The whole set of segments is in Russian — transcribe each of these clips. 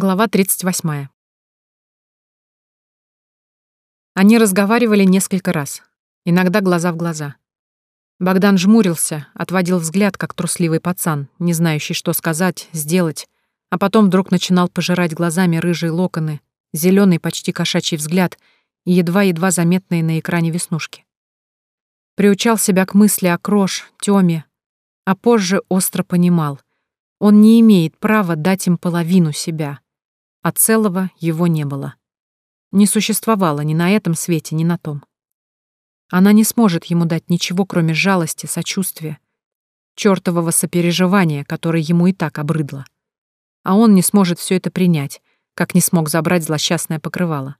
Глава 38. Они разговаривали несколько раз, иногда глаза в глаза. Богдан жмурился, отводил взгляд, как трусливый пацан, не знающий, что сказать, сделать, а потом вдруг начинал пожирать глазами рыжие локоны, зеленый почти кошачий взгляд и едва-едва заметные на экране веснушки. Приучал себя к мысли о Крош, Тёме, а позже остро понимал, он не имеет права дать им половину себя — а целого его не было. Не существовало ни на этом свете, ни на том. Она не сможет ему дать ничего, кроме жалости, сочувствия, чёртового сопереживания, которое ему и так обрыдло. А он не сможет все это принять, как не смог забрать злосчастное покрывало.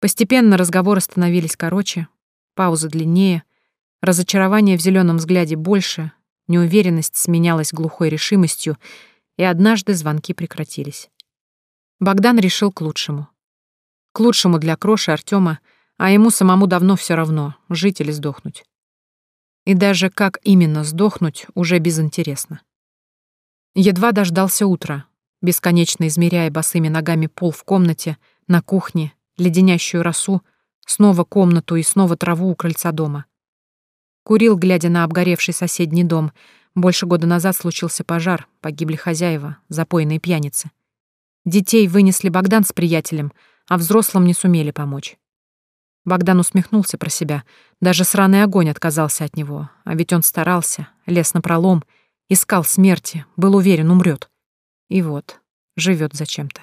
Постепенно разговоры становились короче, паузы длиннее, разочарование в зеленом взгляде больше, неуверенность сменялась глухой решимостью, и однажды звонки прекратились. Богдан решил к лучшему. К лучшему для Кроши Артема, а ему самому давно все равно, жить или сдохнуть. И даже как именно сдохнуть, уже безинтересно. Едва дождался утра, бесконечно измеряя босыми ногами пол в комнате, на кухне, леденящую росу, снова комнату и снова траву у крыльца дома. Курил, глядя на обгоревший соседний дом. Больше года назад случился пожар, погибли хозяева, запойные пьяницы. Детей вынесли Богдан с приятелем, а взрослым не сумели помочь. Богдан усмехнулся про себя. Даже сраный огонь отказался от него. А ведь он старался, лез на пролом, искал смерти, был уверен, умрет. И вот, живет зачем-то.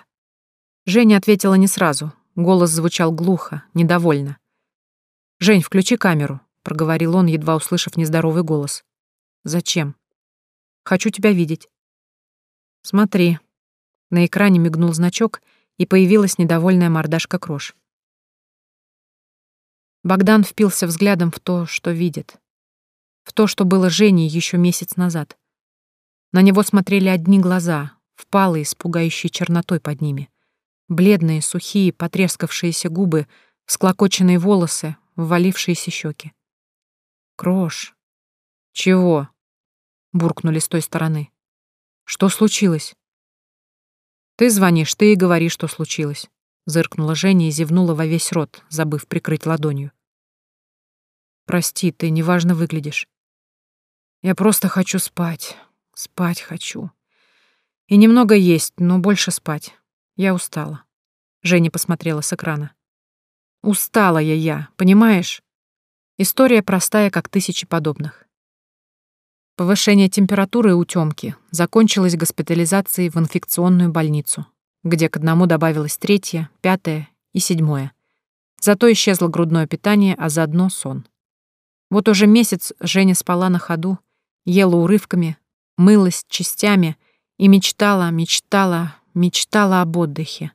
Женя ответила не сразу. Голос звучал глухо, недовольно. «Жень, включи камеру», — проговорил он, едва услышав нездоровый голос. «Зачем?» «Хочу тебя видеть». «Смотри», на экране мигнул значок, и появилась недовольная мордашка Крош. Богдан впился взглядом в то, что видит. В то, что было Женей еще месяц назад. На него смотрели одни глаза, впалые, с пугающей чернотой под ними. Бледные, сухие, потрескавшиеся губы, склокоченные волосы, ввалившиеся щеки. «Крош!» «Чего?» — буркнули с той стороны. «Что случилось?» «Ты звонишь, ты и говори, что случилось», — зыркнула Женя и зевнула во весь рот, забыв прикрыть ладонью. «Прости, ты неважно выглядишь. Я просто хочу спать. Спать хочу. И немного есть, но больше спать. Я устала». Женя посмотрела с экрана. «Устала я я, понимаешь? История простая, как тысячи подобных. Повышение температуры у Тёмки закончилось госпитализацией в инфекционную больницу, где к одному добавилось третье, пятое и седьмое. Зато исчезло грудное питание, а заодно сон. Вот уже месяц Женя спала на ходу, ела урывками, мылась частями и мечтала, мечтала, мечтала об отдыхе.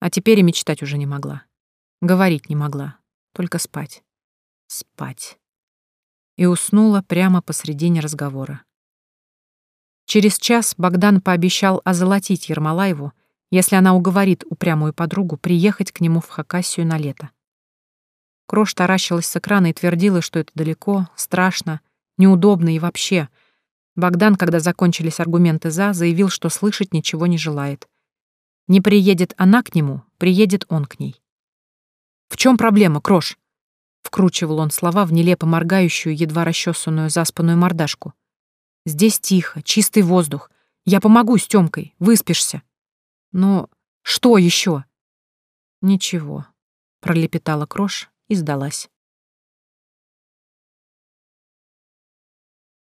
А теперь и мечтать уже не могла. Говорить не могла, только спать. Спать и уснула прямо посредине разговора. Через час Богдан пообещал озолотить Ермолаеву, если она уговорит упрямую подругу приехать к нему в Хакасию на лето. Крош таращилась с экрана и твердила, что это далеко, страшно, неудобно и вообще. Богдан, когда закончились аргументы «за», заявил, что слышать ничего не желает. Не приедет она к нему, приедет он к ней. «В чем проблема, Крош?» Вкручивал он слова в нелепо моргающую, едва расчесанную заспанную мордашку. «Здесь тихо, чистый воздух. Я помогу с Тёмкой, выспишься». «Но что еще? «Ничего», — пролепетала Крош и сдалась.